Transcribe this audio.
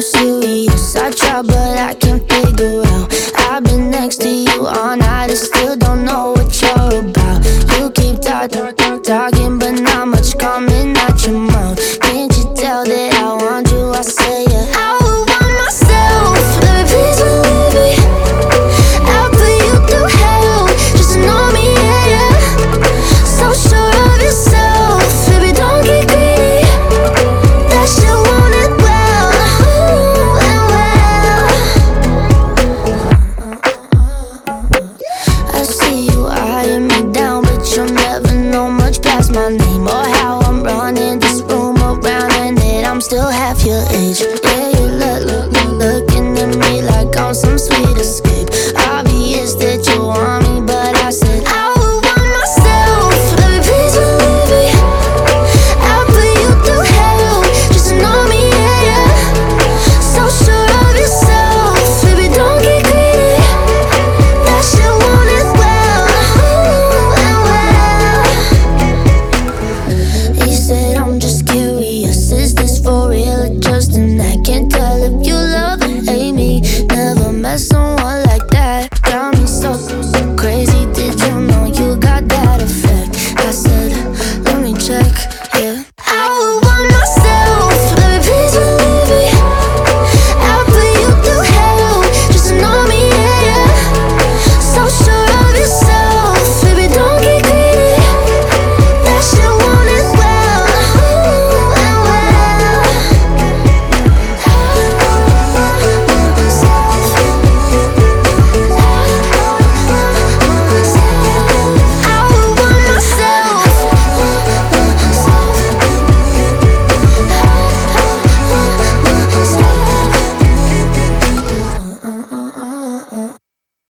serious. I try, but I can't figure out. I've been next to you all night and still don't know what you're about. You keep talk, talk, talk, talking, but not much coming out your mouth. my name or how I'm running this room around and then I'm still half your age. Yeah, you look, look, look, look in me like I'm some sweetest.